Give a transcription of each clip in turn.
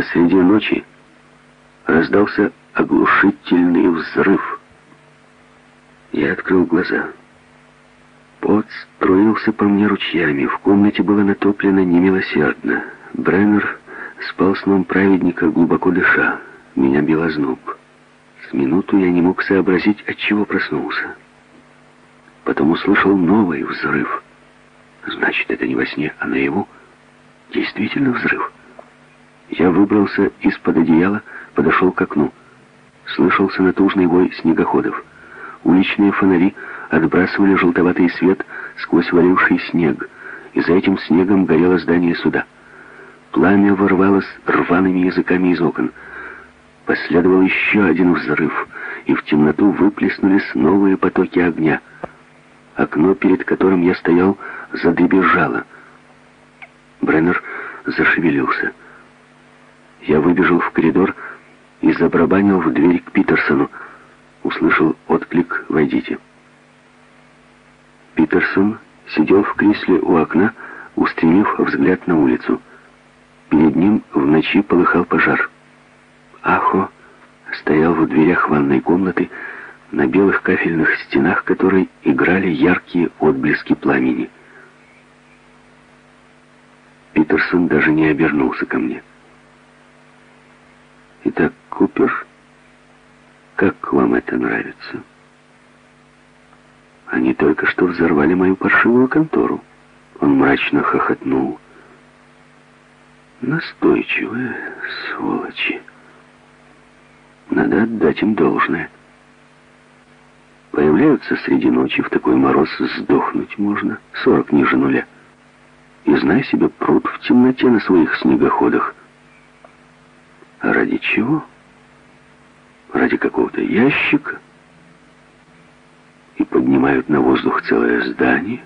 Посреди ночи раздался оглушительный взрыв. Я открыл глаза. Пот струился по мне ручьями. В комнате было натоплено немилосердно. Бреннер спал сном праведника, глубоко дыша. Меня бил озноб. С минуту я не мог сообразить, от чего проснулся. Потом услышал новый взрыв. Значит, это не во сне, а наяву. Действительно взрыв. Я выбрался из-под одеяла, подошел к окну. Слышался натужный вой снегоходов. Уличные фонари отбрасывали желтоватый свет сквозь валивший снег, и за этим снегом горело здание суда. Пламя ворвалось рваными языками из окон. Последовал еще один взрыв, и в темноту выплеснулись новые потоки огня. Окно, перед которым я стоял, задребезжало. Бреннер зашевелился. Я выбежал в коридор и забрабанил в дверь к Питерсону. Услышал отклик «Войдите». Питерсон сидел в кресле у окна, устремив взгляд на улицу. Перед ним в ночи полыхал пожар. Ахо стоял в дверях ванной комнаты, на белых кафельных стенах которой играли яркие отблески пламени. Питерсон даже не обернулся ко мне. «Итак, Купер, как вам это нравится?» «Они только что взорвали мою паршивую контору». Он мрачно хохотнул. «Настойчивые сволочи. Надо отдать им должное. Появляются среди ночи, в такой мороз сдохнуть можно, сорок ниже нуля. И, знай себе, пруд в темноте на своих снегоходах. Ради чего? Ради какого-то ящика? И поднимают на воздух целое здание?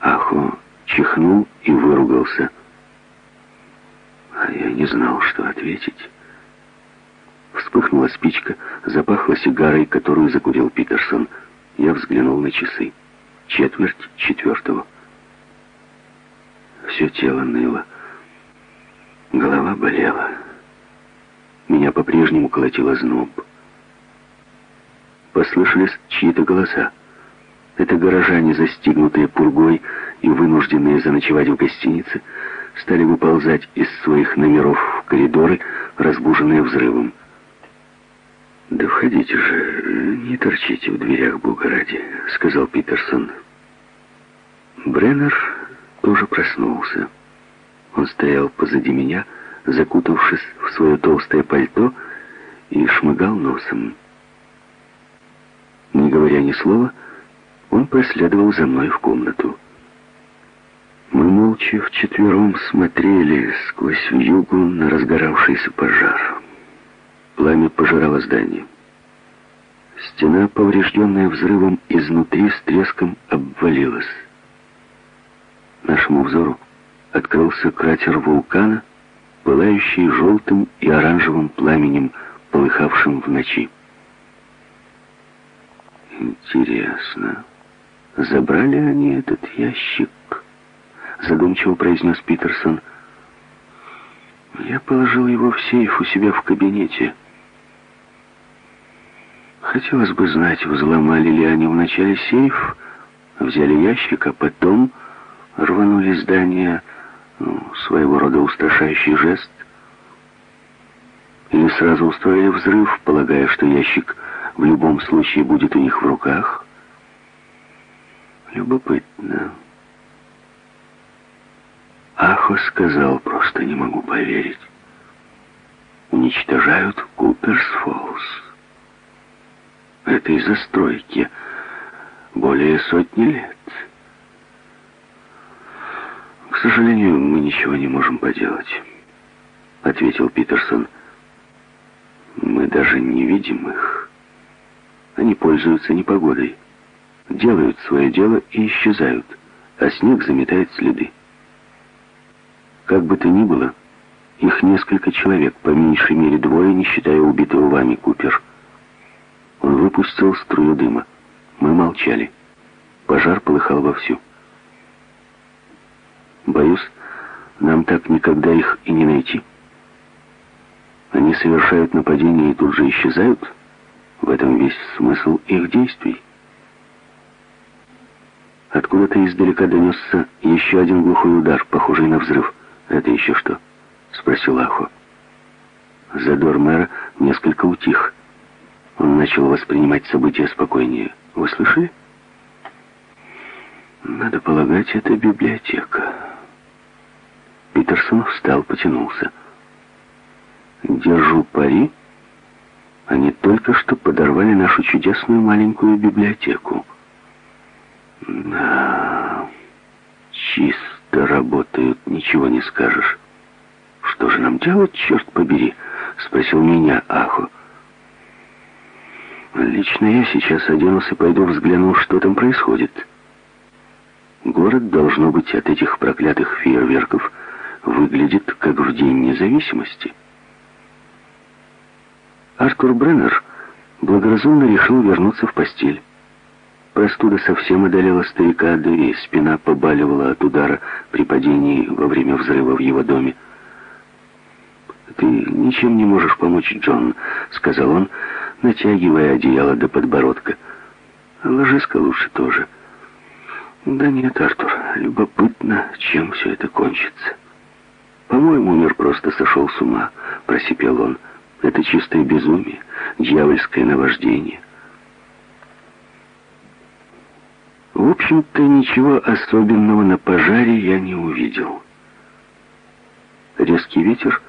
Ахо чихнул и выругался. А я не знал, что ответить. Вспыхнула спичка, запахла сигарой, которую закурил Питерсон. Я взглянул на часы. Четверть четвертого. Все тело ныло. Голова болела. Меня по-прежнему колотило зноб. Послышались чьи-то голоса. Это горожане, застигнутые пургой и вынужденные заночевать в гостинице, стали выползать из своих номеров в коридоры, разбуженные взрывом. «Да входите же, не торчите в дверях, Бога ради», — сказал Питерсон. Бреннер тоже проснулся. Он стоял позади меня, закутавшись в свое толстое пальто, и шмыгал носом. Не говоря ни слова, он проследовал за мной в комнату. Мы молча вчетвером смотрели сквозь югу на разгоравшийся пожар. Пламя пожирало здание. Стена, поврежденная взрывом изнутри, с треском обвалилась. Нашему взору открылся кратер вулкана, пылающий желтым и оранжевым пламенем, полыхавшим в ночи. Интересно, забрали они этот ящик? Задумчиво произнес Питерсон. Я положил его в сейф у себя в кабинете. Хотелось бы знать, взломали ли они вначале сейф, взяли ящик, а потом рванули здание, своего рода устрашающий жест. Или сразу устроили взрыв, полагая, что ящик в любом случае будет у них в руках. Любопытно. Ахо сказал, просто не могу поверить. Уничтожают Куперс Фоллс. Этой застройке более сотни лет. «К сожалению, мы ничего не можем поделать», — ответил Питерсон. «Мы даже не видим их. Они пользуются непогодой, делают свое дело и исчезают, а снег заметает следы. Как бы то ни было, их несколько человек, по меньшей мере двое, не считая убитого вами Купер. Он выпустил струю дыма. Мы молчали. Пожар полыхал вовсю. Боюсь, нам так никогда их и не найти. Они совершают нападение и тут же исчезают. В этом весь смысл их действий. Откуда-то издалека донесся еще один глухой удар, похожий на взрыв. «Это еще что?» — спросил Ахо. Задор мэра несколько утих. Он начал воспринимать события спокойнее. «Вы слышали?» «Надо полагать, это библиотека». Питерсон встал, потянулся. «Держу пари. Они только что подорвали нашу чудесную маленькую библиотеку». «Да, чисто работают, ничего не скажешь». «Что же нам делать, черт побери?» — спросил меня Ахо. «Лично я сейчас оденусь и пойду взгляну, что там происходит». Город, должно быть, от этих проклятых фейерверков выглядит как в День независимости. Артур Бреннер благоразумно решил вернуться в постель. Простуда совсем одолела старика, да и спина побаливала от удара при падении во время взрыва в его доме. «Ты ничем не можешь помочь, Джон», — сказал он, натягивая одеяло до подбородка. «Ложись-ка лучше тоже». «Да нет, Артур, любопытно, чем все это кончится». «По-моему, мир просто сошел с ума», — просипел он. «Это чистое безумие, дьявольское наваждение». В общем-то, ничего особенного на пожаре я не увидел. Резкий ветер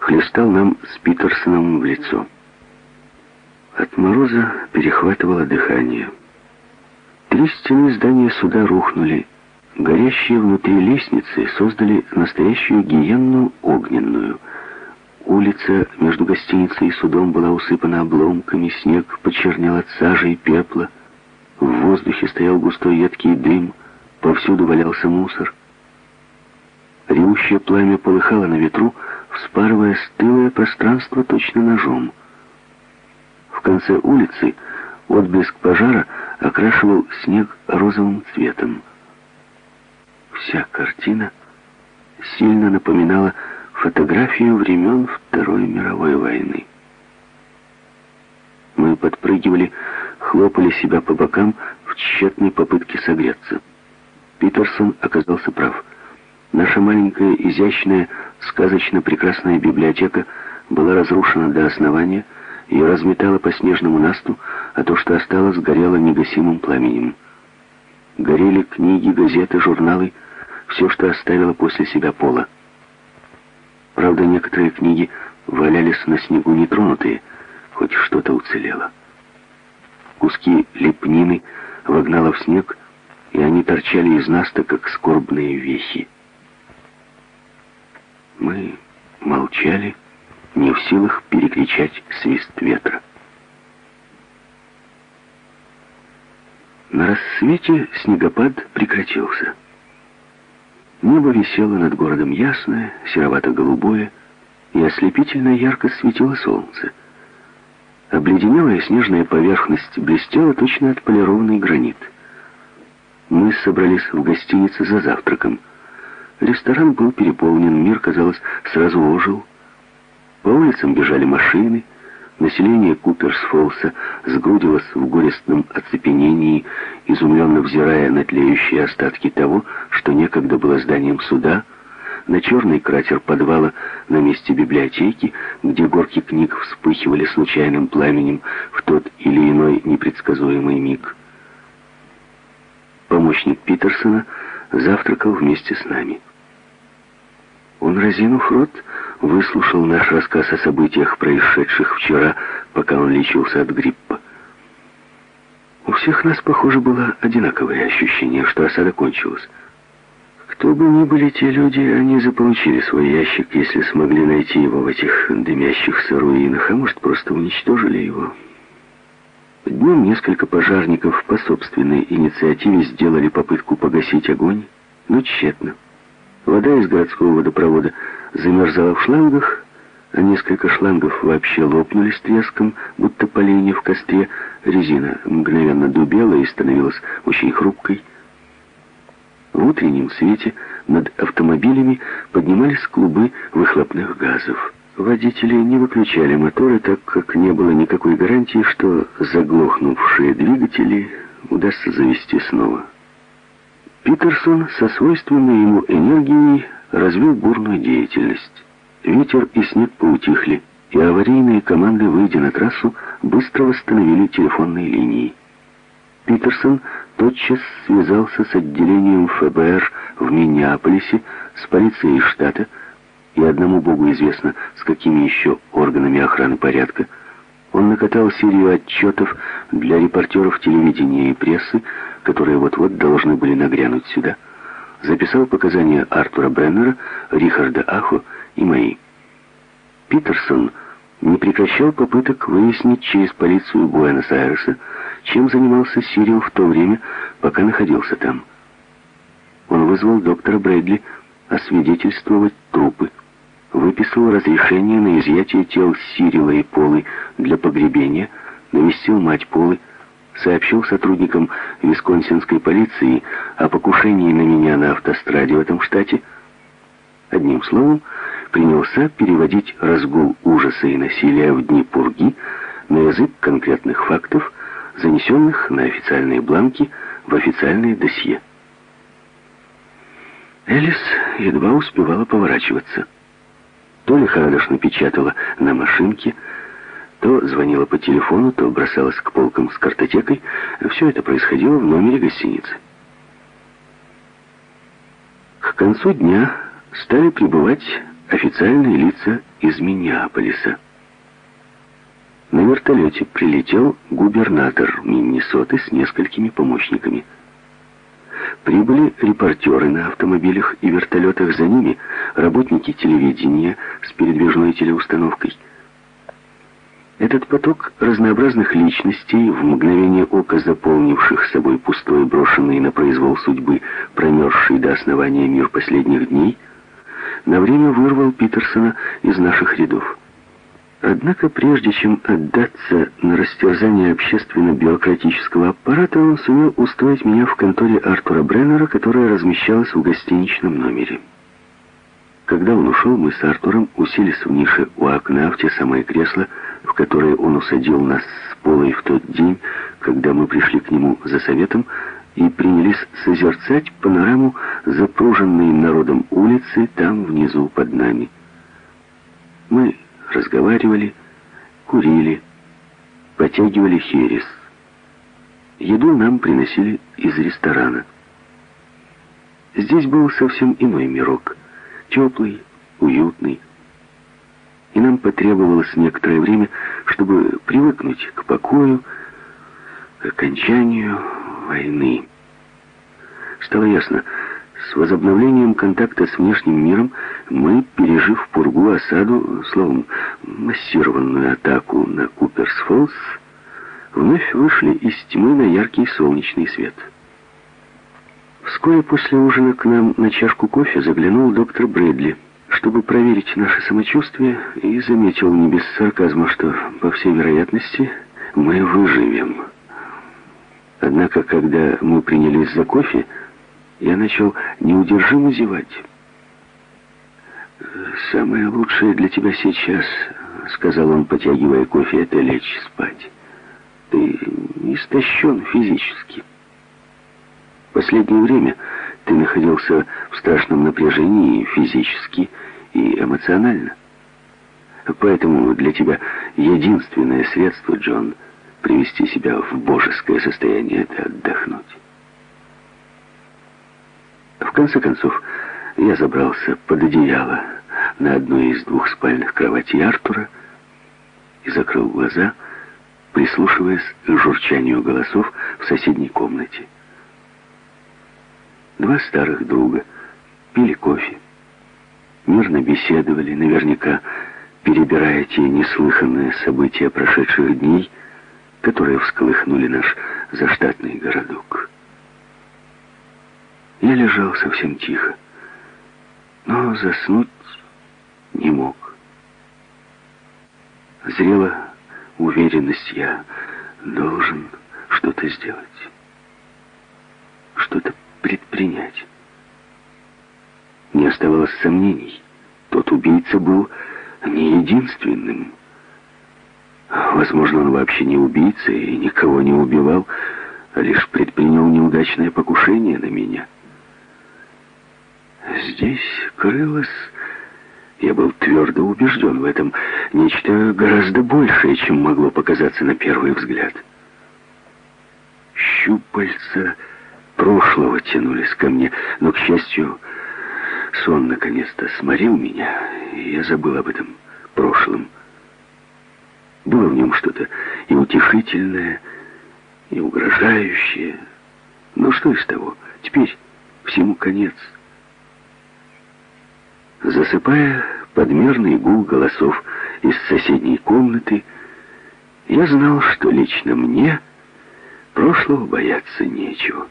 хлестал нам с Питерсоном в лицо. От мороза перехватывало дыхание. Три стены здания суда рухнули. Горящие внутри лестницы создали настоящую гиенну огненную. Улица между гостиницей и судом была усыпана обломками, снег почернел от сажи и пепла. В воздухе стоял густой едкий дым, повсюду валялся мусор. Ревущее пламя полыхало на ветру, вспарывая стылое пространство точно ножом. В конце улицы отблеск пожара окрашивал снег розовым цветом. Вся картина сильно напоминала фотографию времен Второй мировой войны. Мы подпрыгивали, хлопали себя по бокам в тщетной попытке согреться. Питерсон оказался прав. Наша маленькая, изящная, сказочно прекрасная библиотека была разрушена до основания, ее разметало по снежному насту, а то, что осталось, горело негасимым пламенем. Горели книги, газеты, журналы, все, что оставило после себя пола. Правда, некоторые книги валялись на снегу нетронутые, хоть что-то уцелело. Куски лепнины вогнало в снег, и они торчали из наста, как скорбные вехи. Мы молчали, не в силах перекричать свист ветра. На рассвете снегопад прекратился. Небо висело над городом ясное, серовато-голубое, и ослепительно ярко светило солнце. Обледенелая снежная поверхность блестела точно отполированный гранит. Мы собрались в гостинице за завтраком — Ресторан был переполнен, мир, казалось, сразу ожил. По улицам бежали машины, население Куперсфолса сгрудилось в горестном оцепенении, изумленно взирая на тлеющие остатки того, что некогда было зданием суда, на черный кратер подвала на месте библиотеки, где горки книг вспыхивали случайным пламенем в тот или иной непредсказуемый миг. Помощник Питерсона завтракал вместе с нами. Он, разинув рот, выслушал наш рассказ о событиях, происшедших вчера, пока он лечился от гриппа. У всех нас, похоже, было одинаковое ощущение, что осада кончилась. Кто бы ни были те люди, они заполучили свой ящик, если смогли найти его в этих дымящихся руинах, а может, просто уничтожили его. Днем несколько пожарников по собственной инициативе сделали попытку погасить огонь, но тщетно. Вода из городского водопровода замерзала в шлангах, а несколько шлангов вообще лопнули с треском, будто поленья в костре. Резина мгновенно дубела и становилась очень хрупкой. В утреннем свете над автомобилями поднимались клубы выхлопных газов. Водители не выключали моторы, так как не было никакой гарантии, что заглохнувшие двигатели удастся завести снова. Питерсон со свойственной ему энергией развил бурную деятельность. Ветер и снег поутихли, и аварийные команды, выйдя на трассу, быстро восстановили телефонные линии. Питерсон тотчас связался с отделением ФБР в Миннеаполисе, с полицией штата, и одному богу известно, с какими еще органами охраны порядка. Он накатал серию отчетов для репортеров телевидения и прессы, которые вот-вот должны были нагрянуть сюда. Записал показания Артура Бреннера, Рихарда Ахо и мои. Питерсон не прекращал попыток выяснить через полицию Буэнос-Айреса, чем занимался Сирил в то время, пока находился там. Он вызвал доктора Брэдли освидетельствовать трупы, выписал разрешение на изъятие тел Сирила и Полы для погребения, навестил мать Полы, сообщил сотрудникам висконсинской полиции о покушении на меня на автостраде в этом штате. Одним словом, принялся переводить разгул ужаса и насилия в дни пурги на язык конкретных фактов, занесенных на официальные бланки в официальные досье. Элис едва успевала поворачиваться. То лихорадочно печатала на машинке, то звонила по телефону, то бросалась к полкам с картотекой. Все это происходило в номере гостиницы. К концу дня стали прибывать официальные лица из Миннеаполиса. На вертолете прилетел губернатор Миннесоты с несколькими помощниками. Прибыли репортеры на автомобилях и вертолетах, за ними работники телевидения с передвижной телеустановкой. Этот поток разнообразных личностей, в мгновение ока заполнивших собой пустой, брошенный на произвол судьбы, промерзший до основания мир последних дней, на время вырвал Питерсона из наших рядов. Однако, прежде чем отдаться на растерзание общественно-бюрократического аппарата, он сумел устроить меня в конторе Артура Бреннера, которая размещалась в гостиничном номере. Когда он ушел, мы с Артуром уселись в нише у окна в те самые кресла, в которые он усадил нас с Полой в тот день, когда мы пришли к нему за советом, и принялись созерцать панораму запруженной народом улицы там внизу под нами. Мы разговаривали, курили, потягивали херес. Еду нам приносили из ресторана. Здесь был совсем иной мирок, теплый, уютный. И нам потребовалось некоторое время, чтобы привыкнуть к покою, к окончанию войны. Стало ясно, с возобновлением контакта с внешним миром мы, пережив пургу, осаду, словом, массированную атаку на Куперс-Фоллс, вновь вышли из тьмы на яркий солнечный свет. Вскоре после ужина к нам на чашку кофе заглянул доктор Брэдли, чтобы проверить наше самочувствие, и заметил не без сарказма, что, по всей вероятности, мы выживем. Однако, когда мы принялись за кофе, я начал неудержимо зевать. «Самое лучшее для тебя сейчас», — сказал он, потягивая кофе, — «это лечь спать. Ты истощен физически. В последнее время ты находился в страшном напряжении физически и эмоционально. Поэтому для тебя единственное средство, Джон, привести себя в божеское состояние — это отдохнуть». В конце концов, я забрался под одеяло на одной из двух спальных кроватей Артура и закрыл глаза, прислушиваясь к журчанию голосов в соседней комнате. Два старых друга пили кофе, мирно беседовали, наверняка перебирая те неслыханные события прошедших дней, которые всколыхнули наш заштатный городок. Я лежал совсем тихо, но заснуть не мог. Зрела уверенность, я должен что-то сделать, что-то предпринять. не оставалось сомнений. Тот убийца был не единственным. Возможно, он вообще не убийца и никого не убивал, а лишь предпринял неудачное покушение на меня. Здесь крылось... Я был твердо убежден в этом. Нечто гораздо большее, чем могло показаться на первый взгляд. Щупальца прошлого тянулись ко мне, но, к счастью, сон наконец-то сморил меня, и я забыл об этом прошлом. Было в нем что-то и утешительное, и угрожающее. Но что из того? Теперь всему конец. Засыпая подмерный гул голосов из соседней комнаты, я знал, что лично мне прошлого бояться нечего.